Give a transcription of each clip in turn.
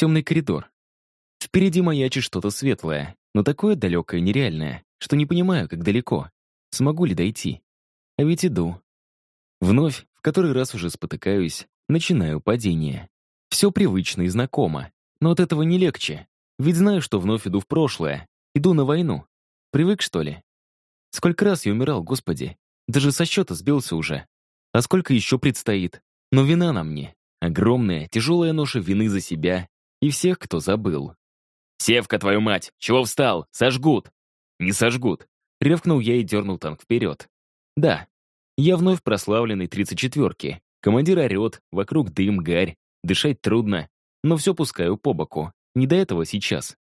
темный коридор. Впереди маячит что-то светлое, но такое далекое и нереальное, что не понимаю, как далеко. Смогу ли дойти? А ведь иду. Вновь, в который раз уже спотыкаюсь, начинаю падение. Все привычно и знакомо, но от этого не легче. Ведь знаю, что вновь иду в прошлое. Иду на войну. Привык, что ли? Сколько раз я умирал, господи. Даже со счета сбился уже. А сколько еще предстоит? Но вина на мне. Огромная, тяжелая ноша вины за себя и всех, кто забыл. «Севка, твою мать! Чего встал? Сожгут!» «Не сожгут!» — ревкнул я и дернул танк вперед. «Да, я вновь прославленный 34-ки. Командир орет, вокруг дым, гарь. Дышать трудно, но все пускаю по боку. Не до этого сейчас.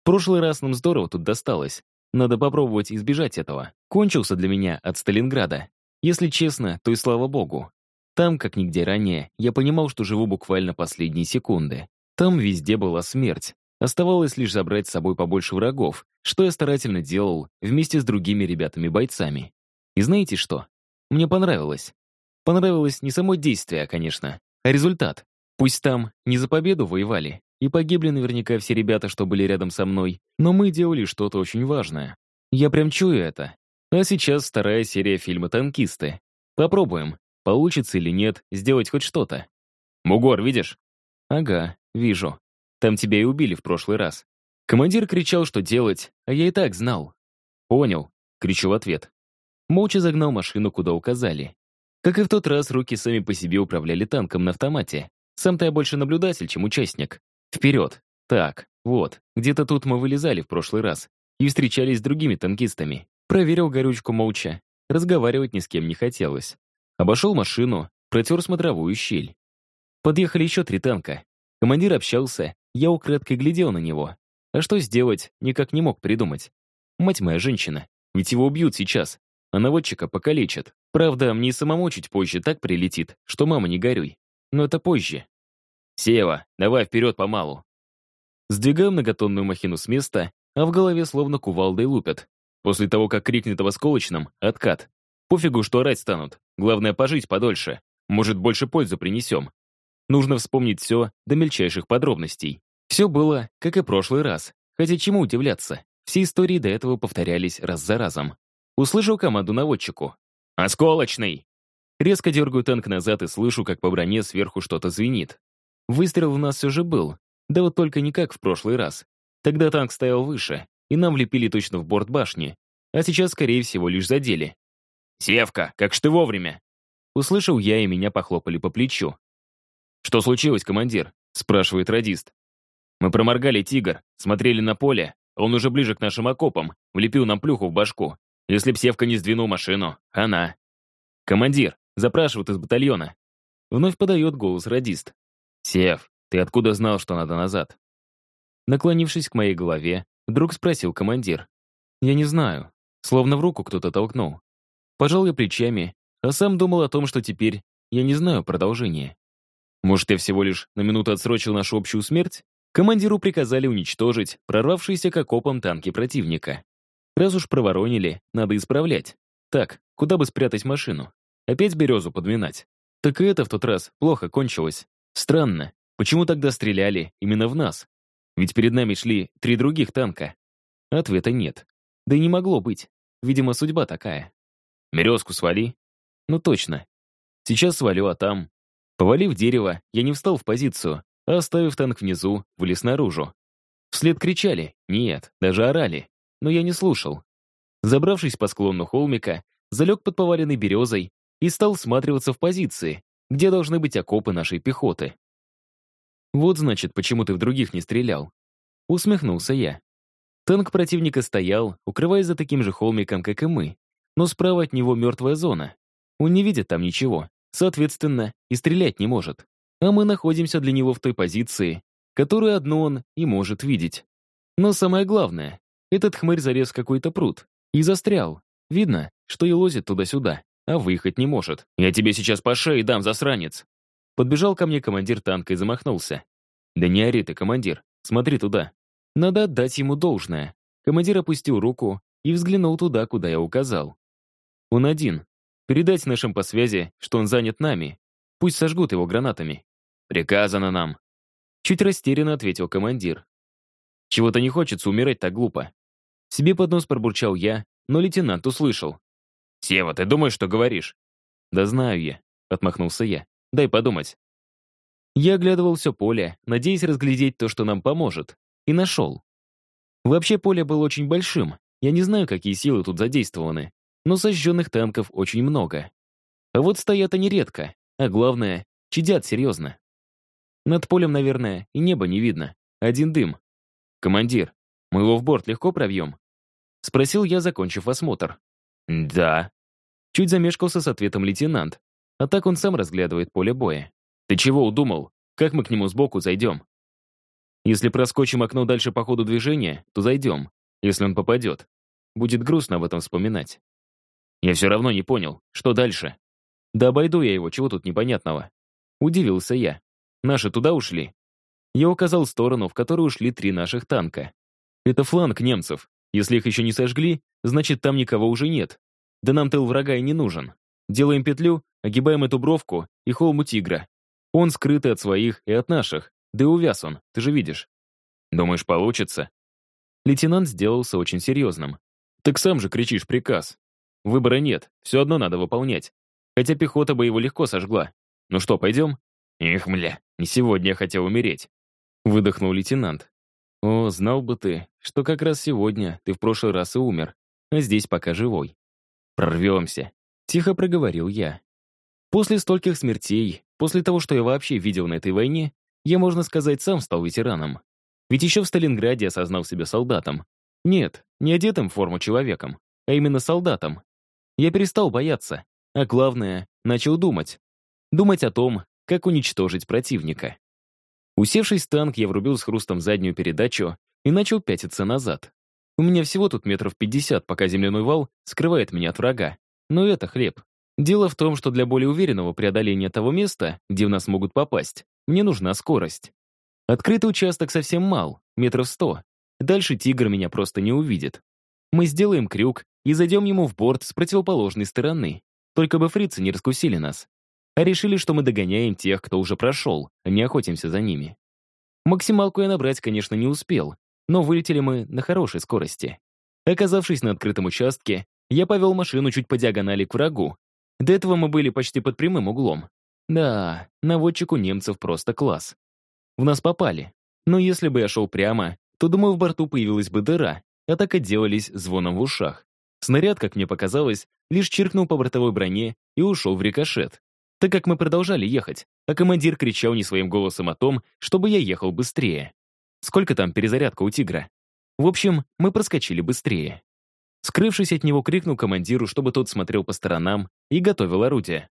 В прошлый раз нам здорово тут досталось. Надо попробовать избежать этого. Кончился для меня от Сталинграда. Если честно, то и слава богу. Там, как нигде ранее, я понимал, что живу буквально последние секунды. Там везде была смерть. Оставалось лишь забрать с собой побольше врагов, что я старательно делал вместе с другими ребятами-бойцами. И знаете что? Мне понравилось. Понравилось не само действие, конечно, а результат. Пусть там не за победу воевали, и погибли наверняка все ребята, что были рядом со мной, но мы делали что-то очень важное. Я прям чую это. А сейчас вторая серия фильма «Танкисты». Попробуем, получится или нет, сделать хоть что-то. «Бугор, видишь?» «Ага, вижу. Там тебя и убили в прошлый раз». Командир кричал, что делать, а я и так знал. «Понял», — кричу в ответ. Молча загнал машину, куда указали. Как и в тот раз, руки сами по себе управляли танком на автомате. Сам-то я больше наблюдатель, чем участник. Вперед. Так, вот, где-то тут мы вылезали в прошлый раз и встречались с другими танкистами. Проверил горючку молча. Разговаривать ни с кем не хотелось. Обошел машину, протер смотровую щель. Подъехали еще три танка. Командир общался, я украдкой глядел на него. А что сделать, никак не мог придумать. Мать моя женщина, ведь его убьют сейчас, а наводчика покалечат. Правда, мне самому чуть позже так прилетит, что мама не горюй. Но это позже. «Сева, давай вперед помалу». Сдвигаю многотонную махину с места, а в голове словно кувалдой лупят. После того, как крикнет об осколочном, откат. Пофигу, что орать станут. Главное, пожить подольше. Может, больше пользу принесем. Нужно вспомнить все до мельчайших подробностей. Все было, как и прошлый раз. Хотя чему удивляться? Все истории до этого повторялись раз за разом. Услышал команду наводчику. «Осколочный!» Резко дергаю танк назад и слышу, как по броне сверху что-то звенит. Выстрел в нас все же был, да вот только не как в прошлый раз. Тогда танк стоял выше, и нам влепили точно в борт башни, а сейчас, скорее всего, лишь задели. «Севка, как ж ты вовремя!» Услышал я, и меня похлопали по плечу. «Что случилось, командир?» — спрашивает радист. «Мы проморгали «Тигр», смотрели на поле, он уже ближе к нашим окопам, влепил нам плюху в башку. Если б Севка не сдвинул машину, она...» «Командир, запрашивают из батальона». Вновь подает голос радист. «Сев, ты откуда знал, что надо назад?» Наклонившись к моей голове, вдруг спросил командир. «Я не знаю. Словно в руку кто-то толкнул. Пожал я плечами, а сам думал о том, что теперь я не знаю продолжения. Может, я всего лишь на минуту отсрочил нашу общую смерть? Командиру приказали уничтожить прорвавшиеся к окопам танки противника. Раз уж проворонили, надо исправлять. Так, куда бы спрятать машину? Опять березу подминать? Так и это в тот раз плохо кончилось. Странно, почему тогда стреляли именно в нас? Ведь перед нами шли три других танка. Ответа нет. Да и не могло быть. Видимо, судьба такая. Березку свали? Ну точно. Сейчас свалю, а там... Повалив дерево, я не встал в позицию, а оставив танк внизу, вылез наружу. Вслед кричали, нет, даже орали, но я не слушал. Забравшись по склону холмика, залег под поваленной березой и стал всматриваться в позиции, где должны быть окопы нашей пехоты. Вот значит, почему ты в других не стрелял. Усмехнулся я. Танк противника стоял, укрываясь за таким же холмиком, как и мы, но справа от него мертвая зона. Он не видит там ничего, соответственно, и стрелять не может. А мы находимся для него в той позиции, которую одно он и может видеть. Но самое главное, этот хмырь зарез какой-то пруд и застрял. Видно, что и лозит туда-сюда а выехать не может. «Я тебе сейчас по шее дам, засранец!» Подбежал ко мне командир танка и замахнулся. «Да не ори ты, командир, смотри туда». Надо отдать ему должное. Командир опустил руку и взглянул туда, куда я указал. Он один. Передать нашим по связи, что он занят нами. Пусть сожгут его гранатами. Приказано нам. Чуть растерянно ответил командир. Чего-то не хочется умирать так глупо. Себе под нос пробурчал я, но лейтенант услышал. «Сева, ты думаешь, что говоришь?» «Да знаю я», — отмахнулся я. «Дай подумать». Я оглядывал все поле, надеясь разглядеть то, что нам поможет. И нашел. Вообще поле было очень большим. Я не знаю, какие силы тут задействованы, но сожженных танков очень много. А вот стоят они редко, а главное, чадят серьезно. Над полем, наверное, и небо не видно. Один дым. «Командир, мы его в борт легко пробьем?» Спросил я, закончив осмотр. «Да». Чуть замешкался с ответом лейтенант. А так он сам разглядывает поле боя. «Ты чего удумал? Как мы к нему сбоку зайдем?» «Если проскочим окно дальше по ходу движения, то зайдем, если он попадет. Будет грустно об этом вспоминать». «Я все равно не понял, что дальше?» «Да обойду я его, чего тут непонятного?» Удивился я. «Наши туда ушли?» Я указал сторону, в которую ушли три наших танка. «Это фланг немцев. Если их еще не сожгли, значит, там никого уже нет. Да нам тыл врага и не нужен. Делаем петлю, огибаем эту бровку и холм у тигра. Он скрытый от своих и от наших. Да и увяз он, ты же видишь. Думаешь, получится? Лейтенант сделался очень серьезным. Так сам же кричишь приказ. Выбора нет, все одно надо выполнять. Хотя пехота бы его легко сожгла. Ну что, пойдем? Эх, мля, не сегодня я хотел умереть. Выдохнул лейтенант. О, знал бы ты, что как раз сегодня ты в прошлый раз и умер, а здесь пока живой. Прорвемся. Тихо проговорил я. После стольких смертей, после того, что я вообще видел на этой войне, я, можно сказать, сам стал ветераном. Ведь еще в Сталинграде осознал себя солдатом. Нет, не одетым в форму человеком, а именно солдатом. Я перестал бояться, а главное, начал думать. Думать о том, как уничтожить противника. Усевшись в танк, я врубил с хрустом заднюю передачу и начал пятиться назад. У меня всего тут метров пятьдесят, пока земляной вал скрывает меня от врага. Но это хлеб. Дело в том, что для более уверенного преодоления того места, где в нас могут попасть, мне нужна скорость. Открытый участок совсем мал, метров сто. Дальше тигр меня просто не увидит. Мы сделаем крюк и зайдем ему в борт с противоположной стороны. Только бы фрицы не раскусили нас. А решили, что мы догоняем тех, кто уже прошел, а не охотимся за ними. Максималку я набрать, конечно, не успел, но вылетели мы на хорошей скорости. Оказавшись на открытом участке, я повел машину чуть по диагонали к врагу. До этого мы были почти под прямым углом. Да, наводчик у немцев просто класс. В нас попали. Но если бы я шел прямо, то, думаю, в борту появилась бы дыра, а так отделались звоном в ушах. Снаряд, как мне показалось, лишь чиркнул по бортовой броне и ушел в рикошет. Так как мы продолжали ехать, а командир кричал не своим голосом о том, чтобы я ехал быстрее. Сколько там перезарядка у «Тигра»? В общем, мы проскочили быстрее. Скрывшись от него, крикнул командиру, чтобы тот смотрел по сторонам и готовил орудие.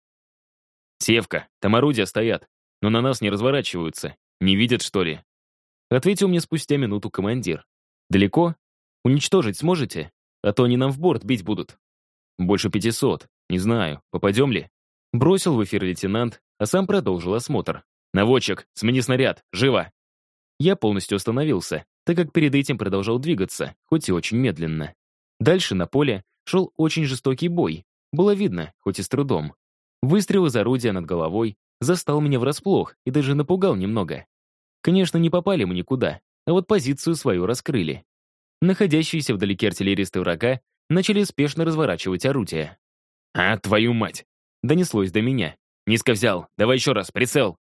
«Севка, там орудия стоят, но на нас не разворачиваются. Не видят, что ли?» Ответил мне спустя минуту командир. «Далеко? Уничтожить сможете? А то они нам в борт бить будут». «Больше пятисот. Не знаю, попадем ли?» Бросил в эфир лейтенант, а сам продолжил осмотр. «Наводчик, смени снаряд, живо!» Я полностью остановился, так как перед этим продолжал двигаться, хоть и очень медленно. Дальше на поле шел очень жестокий бой. Было видно, хоть и с трудом. Выстрел из орудия над головой застал меня врасплох и даже напугал немного. Конечно, не попали мы никуда, а вот позицию свою раскрыли. Находящиеся вдалеке артиллеристы врага начали спешно разворачивать орудия. «А, твою мать!» — донеслось до меня. «Низко взял, давай еще раз, прицел!»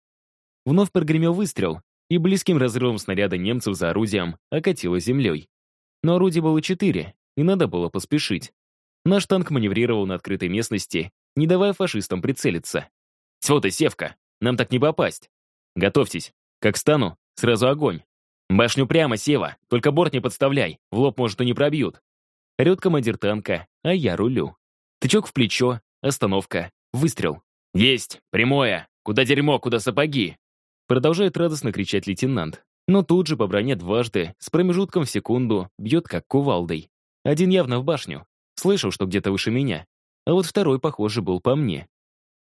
Вновь прогремел выстрел, и близким разрывом снаряда немцев за орудием окатило землей. Но орудий было четыре, и надо было поспешить. Наш танк маневрировал на открытой местности, не давая фашистам прицелиться. «Тьфу ты, Севка, нам так не попасть!» «Готовьтесь, как стану, сразу огонь!» «Башню прямо, Сева, только борт не подставляй, в лоб, может, и не пробьют!» Орет командир танка, а я рулю. Тычок в плечо, остановка, выстрел. «Есть, прямое! Куда дерьмо, куда сапоги!» Продолжает радостно кричать лейтенант. Но тут же по броне дважды, с промежутком в секунду, бьет как кувалдой. Один явно в башню. Слышал, что где-то выше меня. А вот второй, похоже, был по мне.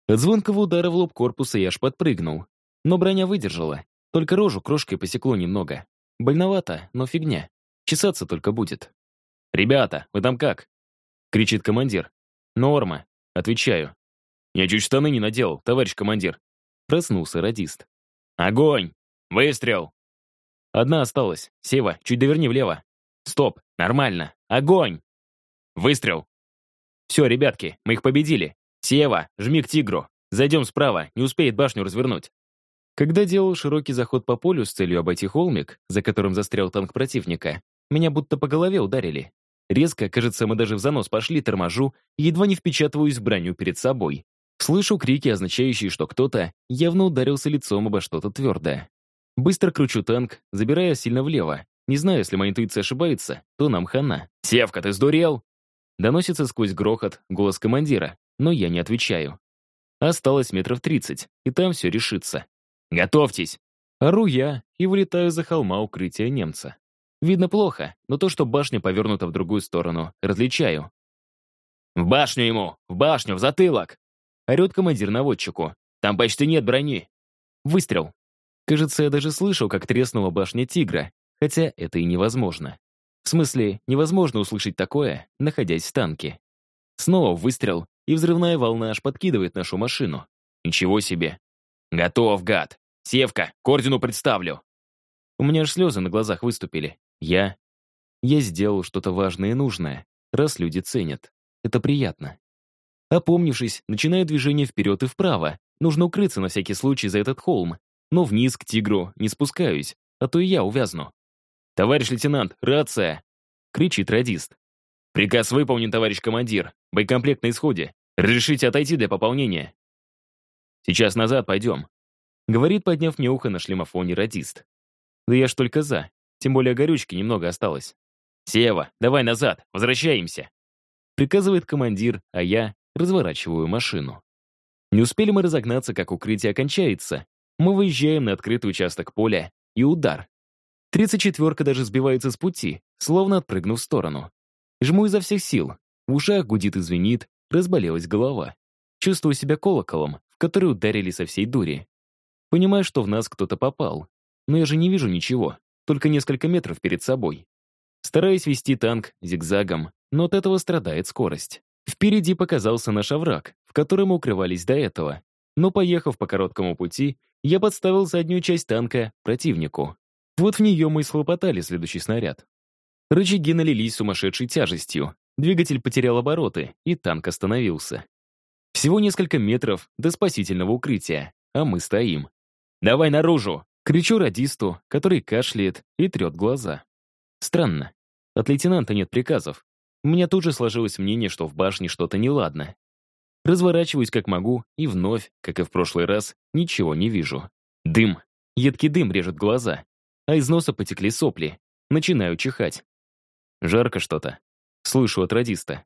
От звонкого удара в лоб корпуса я аж подпрыгнул. Но броня выдержала. Только рожу крошкой посекло немного. Больновато, но фигня. Чесаться только будет. «Ребята, вы там как?» — кричит командир. «Норма», — отвечаю. «Я чуть штаны не надел, товарищ командир». Проснулся радист. «Огонь! Выстрел!» Одна осталась. Сева, чуть доверни влево. Стоп, нормально. Огонь! Выстрел. Все, ребятки, мы их победили. Сева, жми к тигру. Зайдем справа, не успеет башню развернуть. Когда делал широкий заход по полю с целью обойти холмик, за которым застрял танк противника, меня будто по голове ударили. Резко, кажется, мы даже в занос пошли, торможу, едва не впечатываюсь в броню перед собой. Слышу крики, означающие, что кто-то явно ударился лицом обо что-то твердое. Быстро кручу танк, забирая сильно влево. Не знаю, если моя интуиция ошибается, то нам хана. «Севка, ты сдурел?» Доносится сквозь грохот голос командира, но я не отвечаю. Осталось метров тридцать, и там все решится. «Готовьтесь!» Ору я и вылетаю за холма укрытия немца. Видно плохо, но то, что башня повернута в другую сторону, различаю. «В башню ему! В башню! В затылок!» Орет командир наводчику. «Там почти нет брони!» Выстрел. Кажется, я даже слышал, как треснула башня тигра, хотя это и невозможно. В смысле, невозможно услышать такое, находясь в танке. Снова выстрел, и взрывная волна аж подкидывает нашу машину. Ничего себе. Готов, гад. Севка, к ордену представлю. У меня аж слезы на глазах выступили. Я... Я сделал что-то важное и нужное, раз люди ценят. Это приятно. Опомнившись, начинаю движение вперед и вправо. Нужно укрыться на всякий случай за этот холм. Но вниз к тигру не спускаюсь, а то и я увязну. «Товарищ лейтенант, рация!» — кричит радист. «Приказ выполнен, товарищ командир. Боекомплект на исходе. Разрешите отойти для пополнения?» «Сейчас назад пойдем», — говорит, подняв мне ухо на шлемофоне радист. Да я ж только за. Тем более горючки немного осталось. «Сева, давай назад, возвращаемся!» Приказывает командир, а я разворачиваю машину. Не успели мы разогнаться, как укрытие окончается. Мы выезжаем на открытый участок поля, и удар. Тридцать четверка даже сбивается с пути, словно отпрыгнув в сторону. Жму изо всех сил. В ушах гудит и звенит, разболелась голова. Чувствую себя колоколом, в который ударили со всей дури. Понимаю, что в нас кто-то попал, но я же не вижу ничего, только несколько метров перед собой. Стараюсь вести танк зигзагом, но от этого страдает скорость. Впереди показался наш овраг, в котором мы укрывались до этого. Но поехав по короткому пути, я подставил заднюю часть танка противнику. Вот в нее мы и схлопотали следующий снаряд. Рычаги налились сумасшедшей тяжестью, двигатель потерял обороты, и танк остановился. Всего несколько метров до спасительного укрытия, а мы стоим. «Давай наружу!» Кричу радисту, который кашляет и трет глаза. Странно. От лейтенанта нет приказов. У меня тут же сложилось мнение, что в башне что-то неладно. Разворачиваюсь как могу, и вновь, как и в прошлый раз, ничего не вижу. Дым. Едкий дым режет глаза. А из носа потекли сопли. Начинаю чихать. Жарко что-то. Слышу от радиста.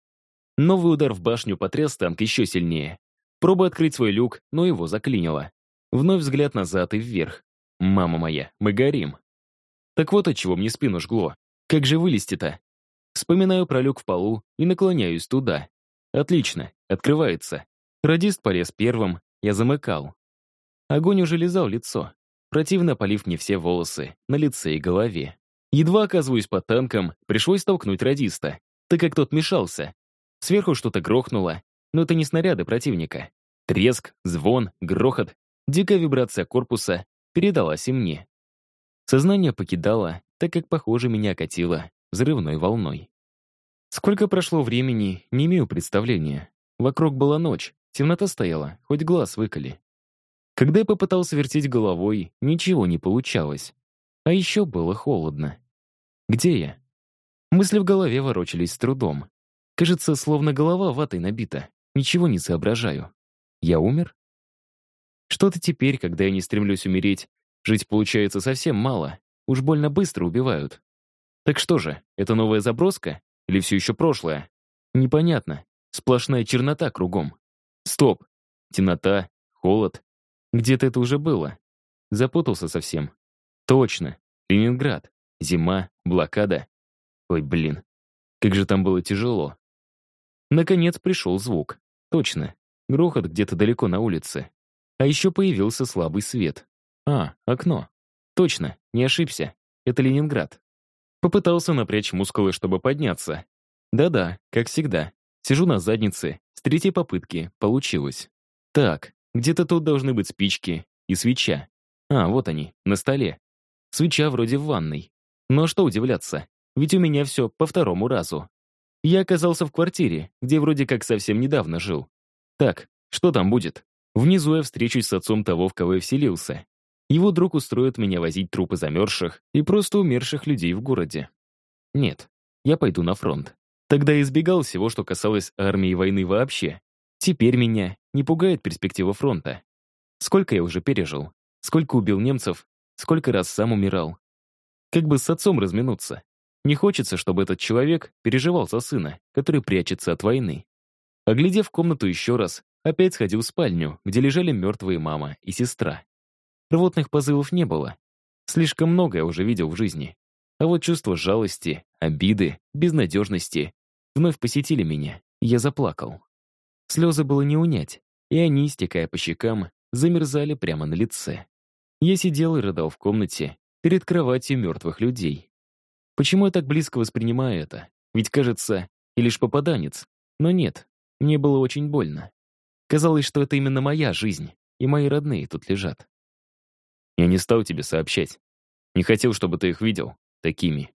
Новый удар в башню потряс танк еще сильнее. Пробую открыть свой люк, но его заклинило. Вновь взгляд назад и вверх. Мама моя, мы горим. Так вот от чего мне спину жгло. Как же вылезти-то? Вспоминаю про люк в полу и наклоняюсь туда. Отлично, открывается. Радист полез первым, я замыкал. Огонь уже лизал лицо, противно полив мне все волосы на лице и голове. Едва оказываюсь под танком, пришлось столкнуть радиста, так как тот мешался. Сверху что-то грохнуло, но это не снаряды противника. Треск, звон, грохот, дикая вибрация корпуса, передалась и мне. Сознание покидало, так как, похоже, меня окатило взрывной волной. Сколько прошло времени, не имею представления. Вокруг была ночь, темнота стояла, хоть глаз выколи. Когда я попытался вертеть головой, ничего не получалось. А еще было холодно. Где я? Мысли в голове ворочались с трудом. Кажется, словно голова ватой набита. Ничего не соображаю. Я умер? Что-то теперь, когда я не стремлюсь умереть, жить получается совсем мало. Уж больно быстро убивают. Так что же, это новая заброска? Или все еще прошлое? Непонятно. Сплошная чернота кругом. Стоп. Темнота, холод. Где-то это уже было. Запутался совсем. Точно. Ленинград. Зима, блокада. Ой, блин. Как же там было тяжело. Наконец пришел звук. Точно. Грохот где-то далеко на улице. А еще появился слабый свет. А, окно. Точно, не ошибся. Это Ленинград. Попытался напрячь мускулы, чтобы подняться. Да-да, как всегда. Сижу на заднице. С третьей попытки получилось. Так, где-то тут должны быть спички и свеча. А, вот они, на столе. Свеча вроде в ванной. Но что удивляться, ведь у меня все по второму разу. Я оказался в квартире, где вроде как совсем недавно жил. Так, что там будет? Внизу я встречусь с отцом того, в кого я вселился. Его друг устроит меня возить трупы замерзших и просто умерших людей в городе. Нет, я пойду на фронт. Тогда избегал всего, что касалось армии и войны вообще. Теперь меня не пугает перспектива фронта. Сколько я уже пережил, сколько убил немцев, сколько раз сам умирал. Как бы с отцом разминуться. Не хочется, чтобы этот человек переживал за сына, который прячется от войны. Оглядев комнату еще раз, опять сходил в спальню, где лежали мертвые мама и сестра. Рвотных позывов не было. Слишком много я уже видел в жизни. А вот чувство жалости, обиды, безнадежности вновь посетили меня, я заплакал. Слезы было не унять, и они, стекая по щекам, замерзали прямо на лице. Я сидел и рыдал в комнате перед кроватью мертвых людей. Почему я так близко воспринимаю это? Ведь, кажется, и лишь попаданец. Но нет, мне было очень больно. Казалось, что это именно моя жизнь, и мои родные тут лежат. Я не стал тебе сообщать. Не хотел, чтобы ты их видел такими.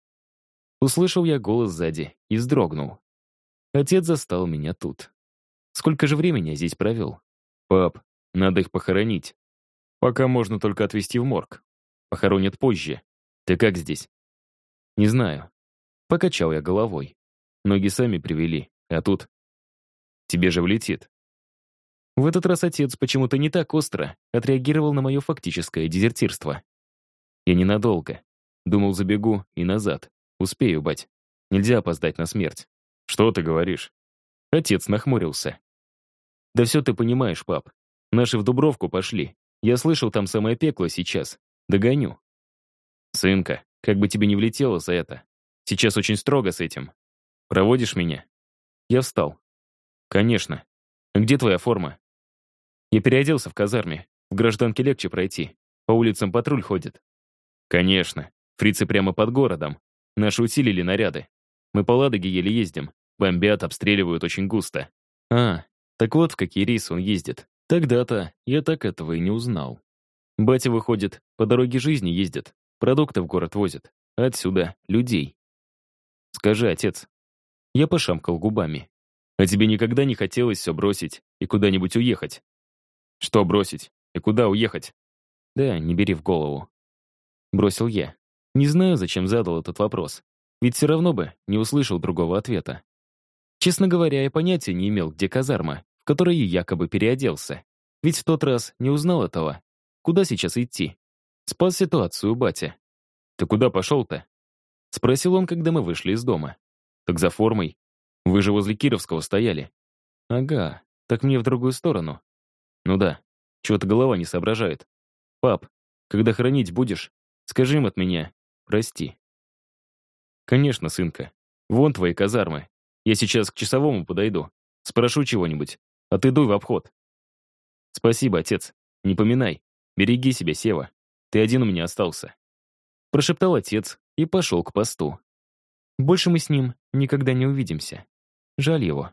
Услышал я голос сзади и вздрогнул. Отец застал меня тут. Сколько же времени я здесь провел? Пап, надо их похоронить. Пока можно только отвезти в морг. Похоронят позже. Ты как здесь? Не знаю. Покачал я головой. Ноги сами привели, а тут... Тебе же влетит. В этот раз отец почему-то не так остро отреагировал на мое фактическое дезертирство. Я ненадолго. Думал, забегу и назад. Успею, бать. Нельзя опоздать на смерть. Что ты говоришь? Отец нахмурился. Да все ты понимаешь, пап. Наши в Дубровку пошли. Я слышал, там самое пекло сейчас. Догоню. Сынка, как бы тебе не влетело за это. Сейчас очень строго с этим. Проводишь меня? Я встал. Конечно. Где твоя форма? Я переоделся в казарме. В гражданке легче пройти. По улицам патруль ходит. Конечно. Фрицы прямо под городом. Наши усилили наряды. Мы по Ладоге еле ездим. Бомбят, обстреливают очень густо. А, так вот в какие рейсы он ездит. Тогда-то я так этого и не узнал. Батя, выходит, по дороге жизни ездит. Продукты в город возит. Отсюда людей. Скажи, отец. Я пошамкал губами. А тебе никогда не хотелось все бросить и куда-нибудь уехать? Что бросить? И куда уехать? Да, не бери в голову. Бросил я. Не знаю, зачем задал этот вопрос. Ведь все равно бы не услышал другого ответа. Честно говоря, я понятия не имел, где казарма, в которой якобы переоделся. Ведь в тот раз не узнал этого. Куда сейчас идти? Спас ситуацию батя. «Ты куда пошел-то?» Спросил он, когда мы вышли из дома. «Так за формой. Вы же возле Кировского стояли». «Ага, так мне в другую сторону». «Ну да, чего-то голова не соображает. Пап, когда хранить будешь, скажи им от меня, прости». «Конечно, сынка. Вон твои казармы. Я сейчас к часовому подойду. Спрошу чего-нибудь, а ты дуй в обход». «Спасибо, отец. Не поминай. Береги себя, Сева». Ты один у меня остался. Прошептал отец и пошел к посту. Больше мы с ним никогда не увидимся. Жаль его.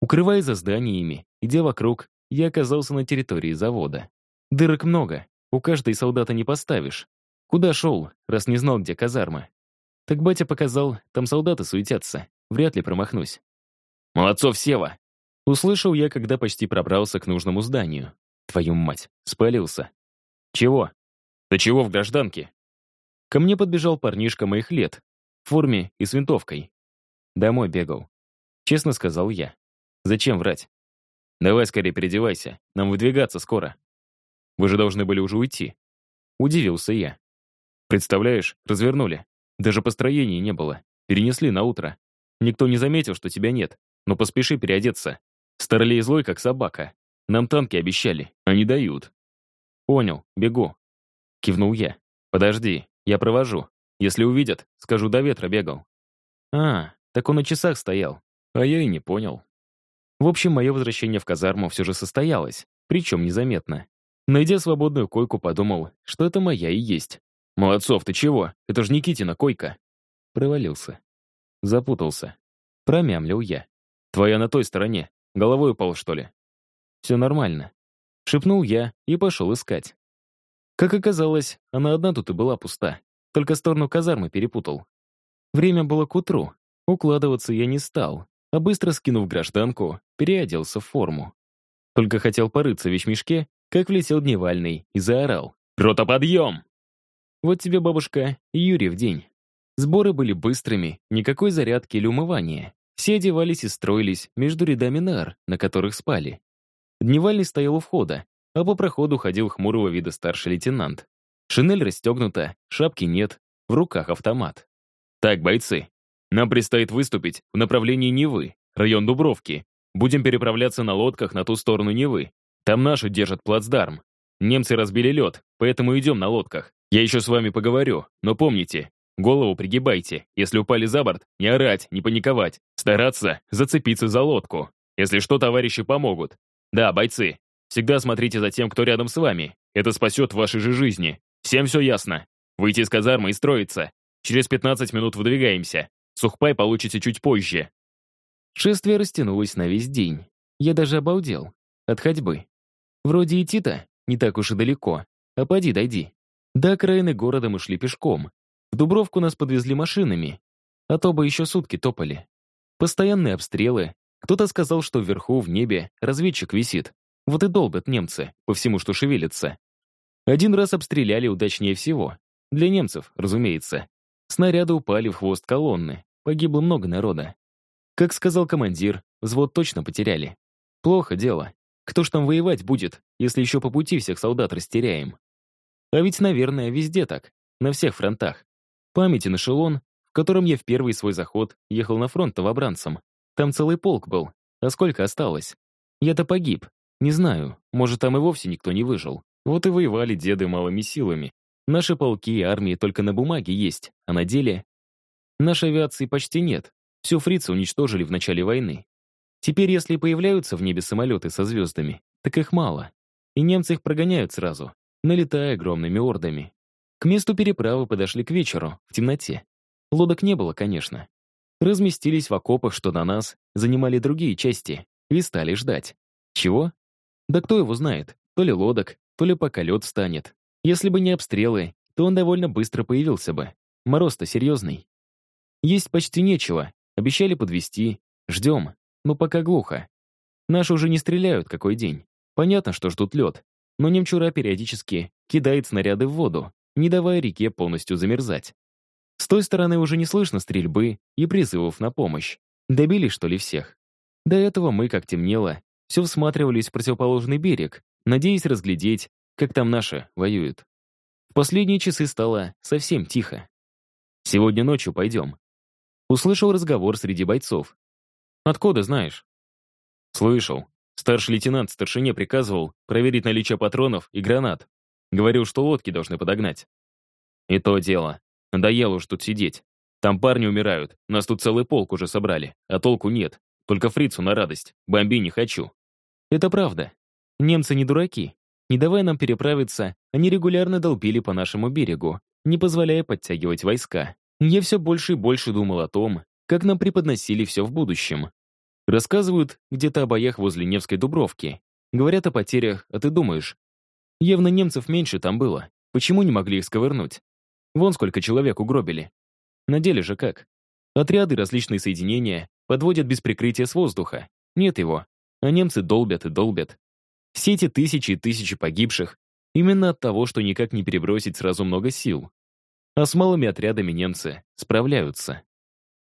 Укрываясь за зданиями, идя вокруг, я оказался на территории завода. Дырок много, у каждой солдата не поставишь. Куда шел, раз не знал, где казарма? Так батя показал, там солдаты суетятся, вряд ли промахнусь. «Молодцов, Сева!» Услышал я, когда почти пробрался к нужному зданию. Твою мать, спалился. «Чего?» «Ты чего в гражданке?» Ко мне подбежал парнишка моих лет, в форме и с винтовкой. Домой бегал. Честно сказал я. Зачем врать? Давай скорее переодевайся, нам выдвигаться скоро. Вы же должны были уже уйти. Удивился я. Представляешь, развернули. Даже построения не было. Перенесли на утро. Никто не заметил, что тебя нет. Но поспеши переодеться. Старлей злой, как собака. Нам танки обещали, а не дают. Понял, бегу. Кивнул я. «Подожди, я провожу. Если увидят, скажу, до ветра бегал». «А, так он на часах стоял. А я и не понял». В общем, мое возвращение в казарму все же состоялось, причем незаметно. Найдя свободную койку, подумал, что это моя и есть. «Молодцов, ты чего? Это же Никитина койка». Провалился. Запутался. Промямлил я. «Твоя на той стороне. Головой упал, что ли?» «Все нормально». Шепнул я и пошел искать. Как оказалось, она одна тут и была пуста. Только сторону казармы перепутал. Время было к утру. Укладываться я не стал, а быстро скинув гражданку, переоделся в форму. Только хотел порыться в вещмешке, как влетел Дневальный и заорал. «Рота, подъем!» Вот тебе, бабушка, Юрий в день. Сборы были быстрыми, никакой зарядки или умывания. Все одевались и строились между рядами нар, на которых спали. Дневальный стоял у входа, а по проходу ходил хмурого вида старший лейтенант. Шинель расстегнута, шапки нет, в руках автомат. «Так, бойцы, нам предстоит выступить в направлении Невы, район Дубровки. Будем переправляться на лодках на ту сторону Невы. Там наши держат плацдарм. Немцы разбили лед, поэтому идем на лодках. Я еще с вами поговорю, но помните, голову пригибайте. Если упали за борт, не орать, не паниковать. Стараться зацепиться за лодку. Если что, товарищи помогут. Да, бойцы, Всегда смотрите за тем, кто рядом с вами. Это спасет вашей же жизни. Всем все ясно. Выйти из казармы и строиться. Через 15 минут выдвигаемся. Сухпай получите чуть позже. Шествие растянулось на весь день. Я даже обалдел. От ходьбы. Вроде идти-то не так уж и далеко. А поди, дойди. До окраины города мы шли пешком. В Дубровку нас подвезли машинами. А то бы еще сутки топали. Постоянные обстрелы. Кто-то сказал, что вверху, в небе, разведчик висит. Вот и долбят немцы по всему, что шевелится. Один раз обстреляли удачнее всего. Для немцев, разумеется. Снаряды упали в хвост колонны. Погибло много народа. Как сказал командир, взвод точно потеряли. Плохо дело. Кто ж там воевать будет, если еще по пути всех солдат растеряем? А ведь, наверное, везде так. На всех фронтах. Памятен эшелон, в котором я в первый свой заход ехал на фронт новобранцем. Там целый полк был. А сколько осталось? Я-то погиб. Не знаю, может, там и вовсе никто не выжил. Вот и воевали деды малыми силами. Наши полки и армии только на бумаге есть, а на деле... Нашей авиации почти нет. Всю фрицы уничтожили в начале войны. Теперь, если появляются в небе самолеты со звездами, так их мало. И немцы их прогоняют сразу, налетая огромными ордами. К месту переправы подошли к вечеру, в темноте. Лодок не было, конечно. Разместились в окопах, что на нас, занимали другие части, и стали ждать. Чего? Да кто его знает, то ли лодок, то ли пока лед встанет. Если бы не обстрелы, то он довольно быстро появился бы. Мороз-то серьезный. Есть почти нечего, обещали подвести. Ждем, но пока глухо. Наши уже не стреляют какой день. Понятно, что ждут лед, но немчура периодически кидает снаряды в воду, не давая реке полностью замерзать. С той стороны уже не слышно стрельбы и призывов на помощь. Добили, что ли, всех? До этого мы, как темнело, все всматривались в противоположный берег, надеясь разглядеть, как там наши воюют. В последние часы стало совсем тихо. «Сегодня ночью пойдем». Услышал разговор среди бойцов. «Откуда знаешь?» «Слышал. Старший лейтенант старшине приказывал проверить наличие патронов и гранат. Говорил, что лодки должны подогнать. И то дело. Надоело уж тут сидеть. Там парни умирают, нас тут целый полк уже собрали, а толку нет. Только фрицу на радость. Бомби не хочу. Это правда. Немцы не дураки. Не давая нам переправиться, они регулярно долбили по нашему берегу, не позволяя подтягивать войска. Я все больше и больше думал о том, как нам преподносили все в будущем. Рассказывают где-то о боях возле Невской Дубровки. Говорят о потерях, а ты думаешь, явно немцев меньше там было. Почему не могли их сковырнуть? Вон сколько человек угробили. На деле же как? Отряды, различные соединения подводят без прикрытия с воздуха. Нет его а немцы долбят и долбят. Все эти тысячи и тысячи погибших именно от того, что никак не перебросить сразу много сил. А с малыми отрядами немцы справляются.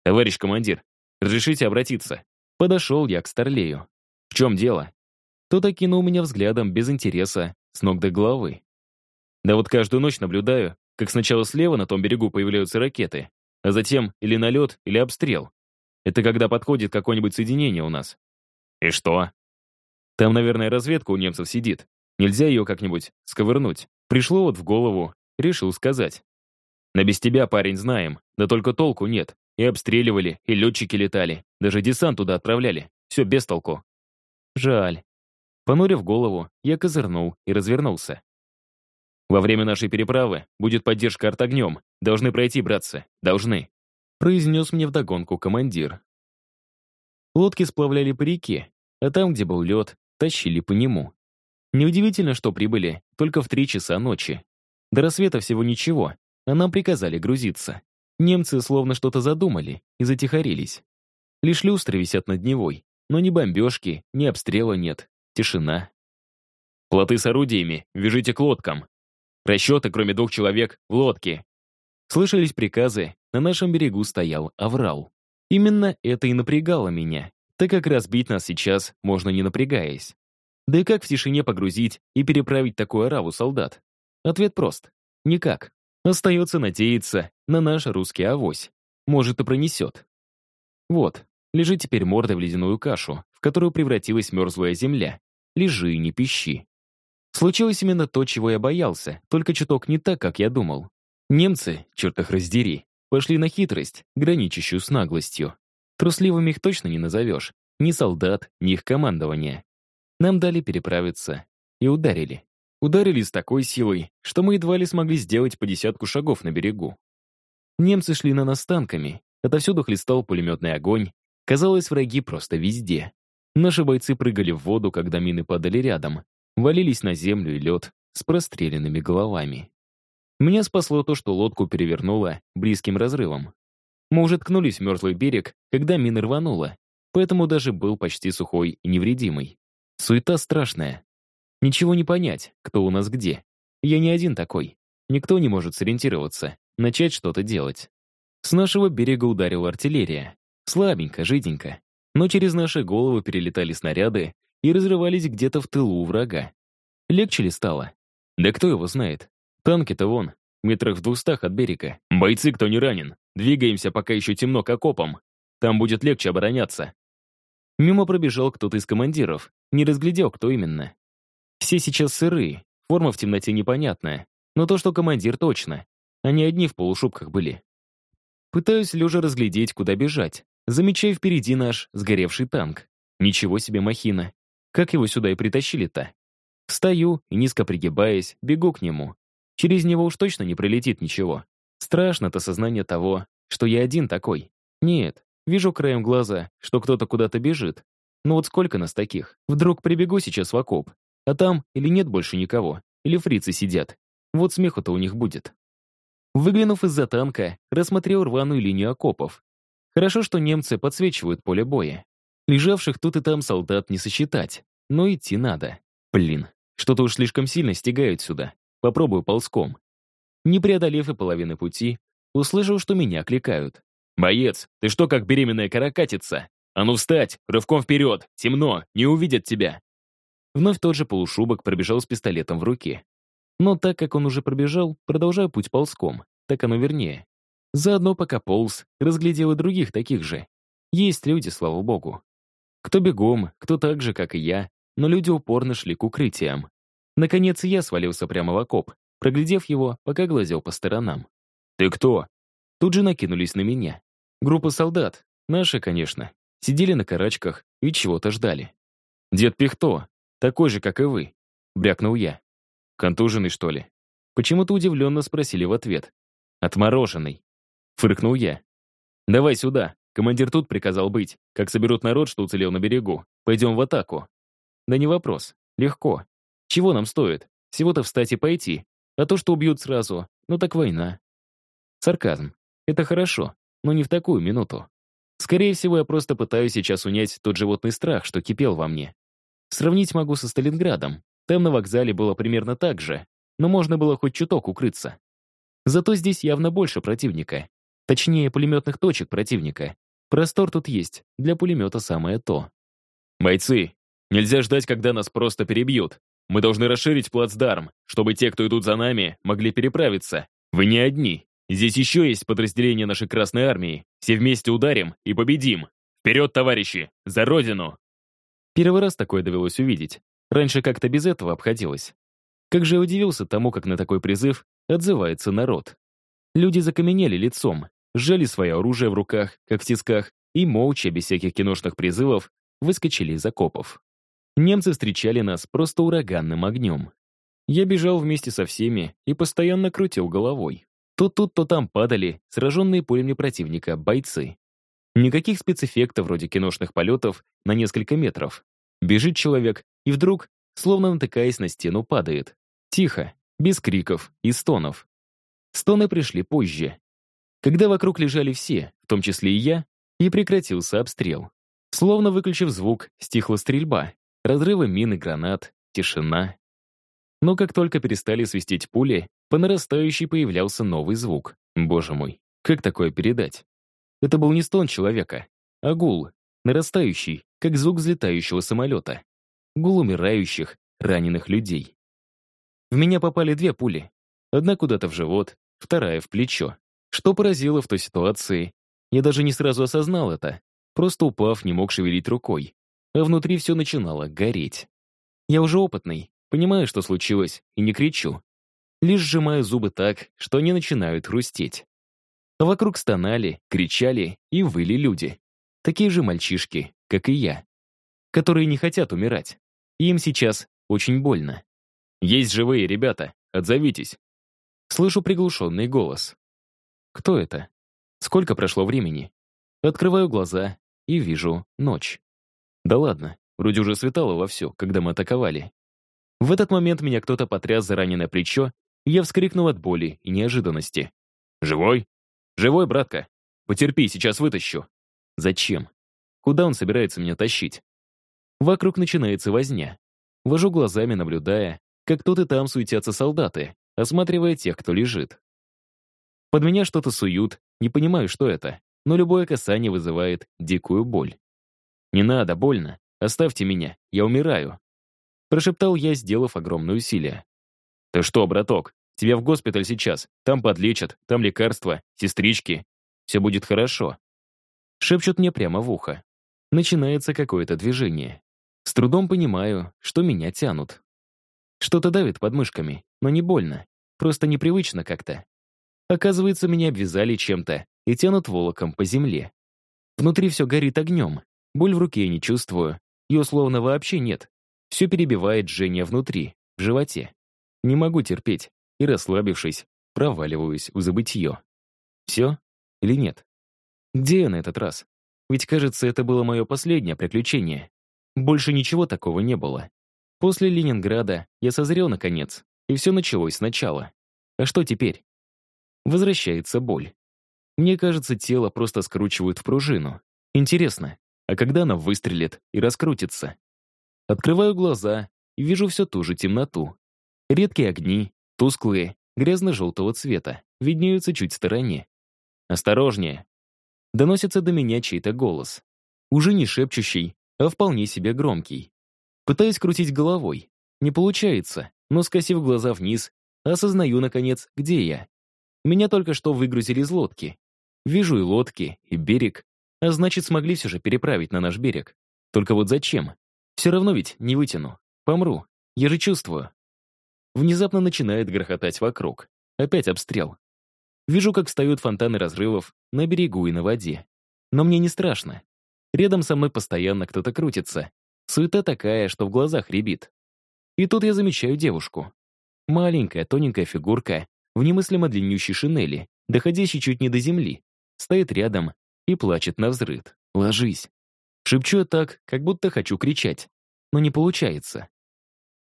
«Товарищ командир, разрешите обратиться?» Подошел я к Старлею. «В чем дело?» Тот окинул меня взглядом без интереса, с ног до головы. Да вот каждую ночь наблюдаю, как сначала слева на том берегу появляются ракеты, а затем или налет, или обстрел. Это когда подходит какое-нибудь соединение у нас. «И что?» «Там, наверное, разведка у немцев сидит. Нельзя ее как-нибудь сковырнуть. Пришло вот в голову, решил сказать. Да без тебя, парень, знаем, да только толку нет. И обстреливали, и летчики летали, даже десант туда отправляли. Все без толку. Жаль. Понурив голову, я козырнул и развернулся. Во время нашей переправы будет поддержка артогнем. Должны пройти, братцы, должны. Произнес мне вдогонку командир. Лодки сплавляли по реке, а там, где был лед, тащили по нему. Неудивительно, что прибыли только в три часа ночи. До рассвета всего ничего, а нам приказали грузиться. Немцы словно что-то задумали и затихарились. Лишь люстры висят над Невой, но ни бомбежки, ни обстрела нет. Тишина. Плоты с орудиями вяжите к лодкам. Расчеты, кроме двух человек, в лодке. Слышались приказы, на нашем берегу стоял аврал. Именно это и напрягало меня, так как разбить нас сейчас можно не напрягаясь. Да и как в тишине погрузить и переправить такую ораву солдат? Ответ прост. Никак. Остается надеяться на наш русский авось. Может, и пронесет. Вот, лежи теперь мордой в ледяную кашу, в которую превратилась мерзлая земля. Лежи и не пищи. Случилось именно то, чего я боялся, только чуток не так, как я думал. Немцы, черт их раздери, пошли на хитрость, граничащую с наглостью. Трусливыми их точно не назовешь. Ни солдат, ни их командование. Нам дали переправиться. И ударили. Ударили с такой силой, что мы едва ли смогли сделать по десятку шагов на берегу. Немцы шли на нас танками, отовсюду хлестал пулеметный огонь. Казалось, враги просто везде. Наши бойцы прыгали в воду, когда мины падали рядом, валились на землю и лед с простреленными головами. Меня спасло то, что лодку перевернуло близким разрывом. Мы уже ткнулись в мерзлый берег, когда мина рванула, поэтому даже был почти сухой и невредимый. Суета страшная. Ничего не понять, кто у нас где. Я не один такой. Никто не может сориентироваться, начать что-то делать. С нашего берега ударила артиллерия. Слабенько, жиденько. Но через наши головы перелетали снаряды и разрывались где-то в тылу у врага. Легче ли стало? Да кто его знает? Танки-то вон, метрах в двухстах от берега. Бойцы, кто не ранен. Двигаемся, пока еще темно, к окопам. Там будет легче обороняться. Мимо пробежал кто-то из командиров. Не разглядел, кто именно. Все сейчас сырые, форма в темноте непонятная. Но то, что командир точно. Они одни в полушубках были. Пытаюсь лежа разглядеть, куда бежать. Замечаю впереди наш сгоревший танк. Ничего себе махина. Как его сюда и притащили-то? Встаю и, низко пригибаясь, бегу к нему. Через него уж точно не прилетит ничего. Страшно-то сознание того, что я один такой. Нет, вижу краем глаза, что кто-то куда-то бежит. Но вот сколько нас таких? Вдруг прибегу сейчас в окоп, а там или нет больше никого, или фрицы сидят. Вот смеху-то у них будет. Выглянув из-за танка, рассмотрел рваную линию окопов. Хорошо, что немцы подсвечивают поле боя. Лежавших тут и там солдат не сосчитать, но идти надо. Блин, что-то уж слишком сильно стягают сюда. Попробую ползком. Не преодолев и половины пути, услышал, что меня кликают. «Боец, ты что, как беременная каракатица? А ну встать, рывком вперед, темно, не увидят тебя!» Вновь тот же полушубок пробежал с пистолетом в руке. Но так как он уже пробежал, продолжаю путь ползком. Так оно вернее. Заодно пока полз, разглядел и других таких же. Есть люди, слава богу. Кто бегом, кто так же, как и я, но люди упорно шли к укрытиям. Наконец я свалился прямо в окоп, проглядев его, пока глазел по сторонам. «Ты кто?» Тут же накинулись на меня. Группа солдат, наши, конечно, сидели на карачках и чего-то ждали. «Дед Пихто, такой же, как и вы», — брякнул я. «Контуженный, что ли?» Почему-то удивленно спросили в ответ. «Отмороженный», — фыркнул я. «Давай сюда, командир тут приказал быть, как соберут народ, что уцелел на берегу. Пойдем в атаку». «Да не вопрос, легко. Чего нам стоит? Всего-то встать и пойти. А то, что убьют сразу, ну так война. Сарказм. Это хорошо, но не в такую минуту. Скорее всего, я просто пытаюсь сейчас унять тот животный страх, что кипел во мне. Сравнить могу со Сталинградом. Там на вокзале было примерно так же, но можно было хоть чуток укрыться. Зато здесь явно больше противника. Точнее, пулеметных точек противника. Простор тут есть, для пулемета самое то. «Бойцы, нельзя ждать, когда нас просто перебьют. Мы должны расширить плацдарм, чтобы те, кто идут за нами, могли переправиться. Вы не одни. Здесь еще есть подразделения нашей Красной Армии. Все вместе ударим и победим. Вперед, товарищи! За Родину!» Первый раз такое довелось увидеть. Раньше как-то без этого обходилось. Как же удивился тому, как на такой призыв отзывается народ. Люди закаменели лицом, сжали свое оружие в руках, как в тисках, и молча, без всяких киношных призывов, выскочили из окопов. Немцы встречали нас просто ураганным огнем. Я бежал вместе со всеми и постоянно крутил головой. То тут, то там падали сраженные пулями противника бойцы. Никаких спецэффектов вроде киношных полетов на несколько метров. Бежит человек, и вдруг словно натыкаясь на стену, падает. Тихо, без криков и стонов. Стоны пришли позже. Когда вокруг лежали все, в том числе и я, и прекратился обстрел. Словно выключив звук, стихла стрельба, разрывы мин и гранат, тишина. Но как только перестали свистеть пули, по нарастающей появлялся новый звук. Боже мой, как такое передать? Это был не стон человека, а гул, нарастающий, как звук взлетающего самолета. Гул умирающих, раненых людей. В меня попали две пули. Одна куда-то в живот, вторая в плечо. Что поразило в той ситуации, я даже не сразу осознал это, просто упав, не мог шевелить рукой, а внутри все начинало гореть. Я уже опытный, понимаю, что случилось, и не кричу. Лишь сжимаю зубы так, что они начинают хрустеть. Вокруг стонали, кричали и выли люди. Такие же мальчишки, как и я, которые не хотят умирать. И им сейчас очень больно. «Есть живые ребята, отзовитесь!» Слышу приглушенный голос. Кто это? Сколько прошло времени? Открываю глаза и вижу ночь. Да ладно, вроде уже светало вовсю, когда мы атаковали. В этот момент меня кто-то потряс за раненое плечо, и я вскрикнул от боли и неожиданности. «Живой? Живой, братка? Потерпи, сейчас вытащу». «Зачем? Куда он собирается меня тащить?» Вокруг начинается возня. Вожу глазами, наблюдая, как тут и там суетятся солдаты, осматривая тех, кто лежит. Под меня что-то суют, не понимаю, что это, но любое касание вызывает дикую боль. «Не надо, больно. Оставьте меня, я умираю», прошептал я, сделав огромное усилие. «Ты что, браток, тебя в госпиталь сейчас, там подлечат, там лекарства, сестрички. Все будет хорошо». Шепчут мне прямо в ухо. Начинается какое-то движение. С трудом понимаю, что меня тянут. Что-то давит под мышками, но не больно, просто непривычно как-то. Оказывается, меня обвязали чем-то и тянут волоком по земле. Внутри все горит огнем, боль в руке я не чувствую, ее словно вообще нет. Все перебивает жжение внутри, в животе. Не могу терпеть, и, расслабившись, проваливаюсь в забытье. Все или нет? Где я на этот раз? Ведь, кажется, это было мое последнее приключение. Больше ничего такого не было. После Ленинграда я созрел наконец, и все началось сначала. А что теперь? Возвращается боль. Мне кажется, тело просто скручивают в пружину. Интересно, а когда она выстрелит и раскрутится? Открываю глаза и вижу все ту же темноту. Редкие огни, тусклые, грязно-желтого цвета, виднеются чуть в стороне. «Осторожнее!» Доносится до меня чей-то голос. Уже не шепчущий, а вполне себе громкий. Пытаюсь крутить головой. Не получается, но, скосив глаза вниз, осознаю, наконец, где я. Меня только что выгрузили из лодки. Вижу и лодки, и берег, а значит, смогли все же переправить на наш берег. Только вот зачем? Все равно ведь не вытяну. Помру. Я же чувствую. Внезапно начинает грохотать вокруг. Опять обстрел. Вижу, как встают фонтаны разрывов на берегу и на воде. Но мне не страшно. Рядом со мной постоянно кто-то крутится, Суета такая, что в глазах рябит. И тут я замечаю девушку. Маленькая, тоненькая фигурка в немыслимо длиннющей шинели, доходящей чуть не до земли, стоит рядом и плачет на взрыд. «Ложись». Шепчу так, как будто хочу кричать, но не получается.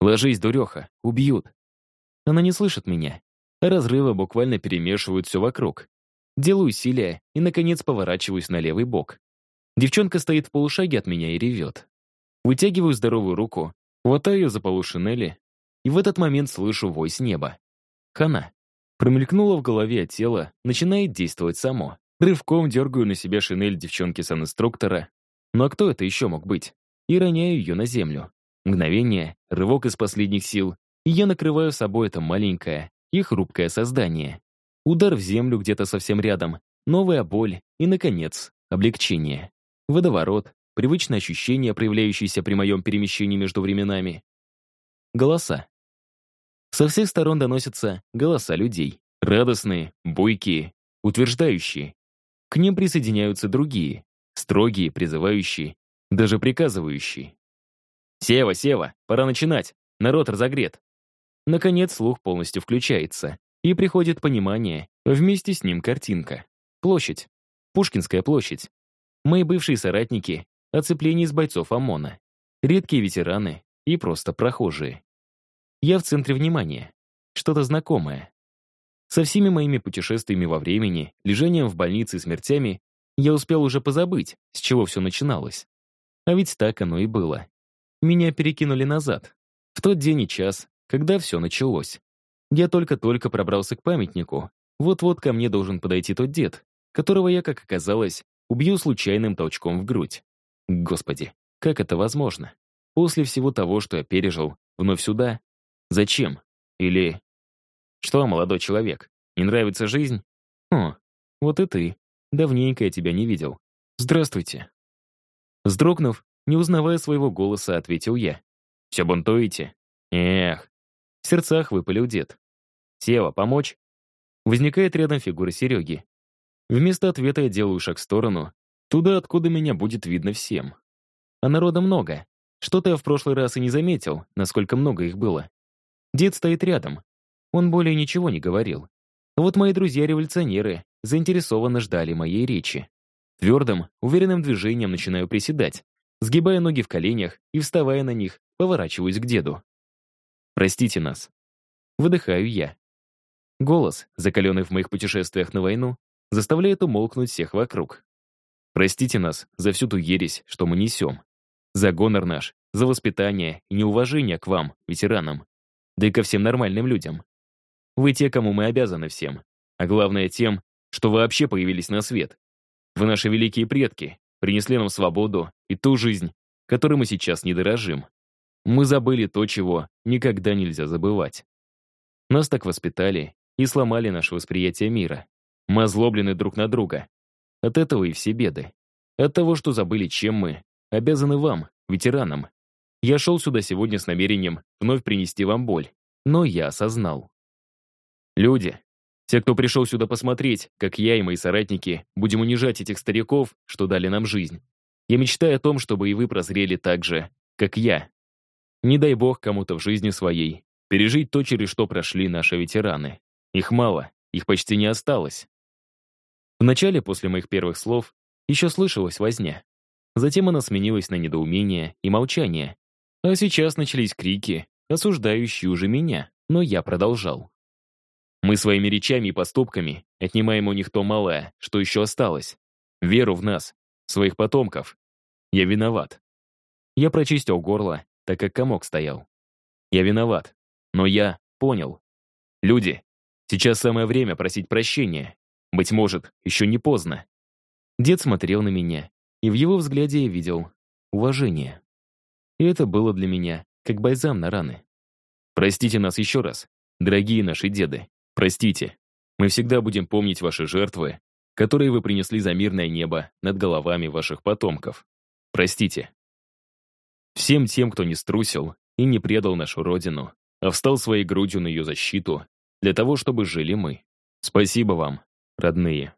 «Ложись, дуреха, убьют». Она не слышит меня, разрывы буквально перемешивают все вокруг. Делаю усилия и, наконец, поворачиваюсь на левый бок. Девчонка стоит в полушаге от меня и ревет. Вытягиваю здоровую руку, хватаю ее за полу шинели, и в этот момент слышу вой с неба. Хана. Промелькнуло в голове, а тело начинает действовать само. Рывком дергаю на себя шинель девчонки-санинструктора. Ну а кто это еще мог быть? И роняю ее на землю. Мгновение, рывок из последних сил, и я накрываю собой это маленькое и хрупкое создание. Удар в землю где-то совсем рядом, новая боль и, наконец, облегчение. Водоворот, привычное ощущение, проявляющееся при моем перемещении между временами. Голоса. Со всех сторон доносятся голоса людей. Радостные, бойкие, утверждающие. К ним присоединяются другие, строгие, призывающие, даже приказывающие. «Сева, Сева, пора начинать, народ разогрет». Наконец слух полностью включается, и приходит понимание, вместе с ним картинка. Площадь. Пушкинская площадь. Мои бывшие соратники оцепление из бойцов ОМОНа. Редкие ветераны, и просто прохожие. Я в центре внимания. Что-то знакомое. Со всеми моими путешествиями во времени, лежанием в больнице и смертями я успел уже позабыть, с чего все начиналось. А ведь так оно и было. Меня перекинули назад, в тот день и час, когда все началось. Я только-только пробрался к памятнику. Вот-вот ко мне должен подойти тот дед, которого я, как оказалось, убью случайным толчком в грудь. Господи, как это возможно? После всего того, что я пережил, вновь сюда? Зачем? Или... Что, молодой человек, не нравится жизнь? О, вот и ты. Давненько я тебя не видел. Здравствуйте. Сдрогнув, не узнавая своего голоса, ответил я. Все бунтуете? Эх. В сердцах выпалил дед. Сева, помочь? Возникает рядом фигура Сереги. Вместо ответа я делаю шаг в сторону, туда, откуда меня будет видно всем. А народа много. Что-то я в прошлый раз и не заметил, насколько много их было. Дед стоит рядом. Он более ничего не говорил. вот мои друзья-революционеры заинтересованно ждали моей речи. Твердым, уверенным движением начинаю приседать, сгибая ноги в коленях и, вставая на них, поворачиваюсь к деду. «Простите нас». Выдыхаю я. Голос, закаленный в моих путешествиях на войну, заставляет умолкнуть всех вокруг. Простите нас за всю ту ересь, что мы несем. За гонор наш, за воспитание и неуважение к вам, ветеранам. Да и ко всем нормальным людям. Вы те, кому мы обязаны всем. А главное тем, что вообще появились на свет. Вы наши великие предки, принесли нам свободу и ту жизнь, которой мы сейчас не дорожим. Мы забыли то, чего никогда нельзя забывать. Нас так воспитали и сломали наше восприятие мира. Мы озлоблены друг на друга. От этого и все беды. От того, что забыли, чем мы, обязаны вам, ветеранам. Я шел сюда сегодня с намерением вновь принести вам боль, но я осознал. Люди, те, кто пришел сюда посмотреть, как я и мои соратники будем унижать этих стариков, что дали нам жизнь. Я мечтаю о том, чтобы и вы прозрели так же, как я. Не дай бог кому-то в жизни своей пережить то, через что прошли наши ветераны. Их мало, их почти не осталось. Вначале, после моих первых слов, еще слышалась возня. Затем она сменилась на недоумение и молчание. А сейчас начались крики, осуждающие уже меня, но я продолжал. Мы своими речами и поступками отнимаем у них то малое, что еще осталось. Веру в нас, своих потомков. Я виноват. Я прочистил горло, так как комок стоял. Я виноват, но я понял. Люди, сейчас самое время просить прощения. Быть может, еще не поздно. Дед смотрел на меня, и в его взгляде я видел уважение. И это было для меня как бальзам на раны. Простите нас еще раз, дорогие наши деды. Простите. Мы всегда будем помнить ваши жертвы, которые вы принесли за мирное небо над головами ваших потомков. Простите. Всем тем, кто не струсил и не предал нашу родину, а встал своей грудью на ее защиту для того, чтобы жили мы. Спасибо вам, родные.